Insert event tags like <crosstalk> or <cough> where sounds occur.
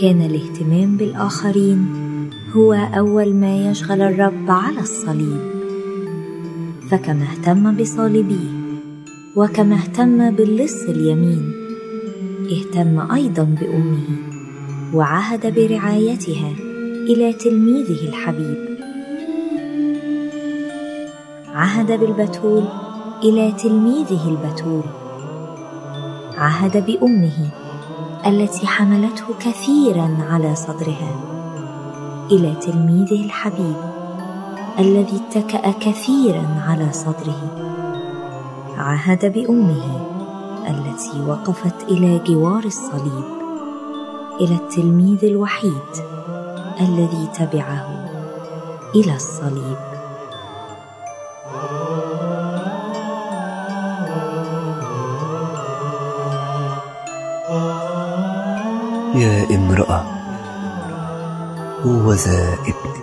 كان الاهتمام بالآخرين هو أول ما يشغل الرب على الصليب. فكما اهتم بصالبيه وكما اهتم باللص اليمين اهتم أيضا بأمه وعهد برعايتها إلى تلميذه الحبيب. عهد بالبتول إلى تلميذه البتول. عهد بأمه التي حملته كثيرا على صدرها إلى تلميذه الحبيب الذي اتكأ كثيرا على صدره. عهد بأمه التي وقفت إلى جوار الصليب إلى التلميذ الوحيد الذي تبعه إلى الصليب. <laughs> يا امرأة هو ذا ابن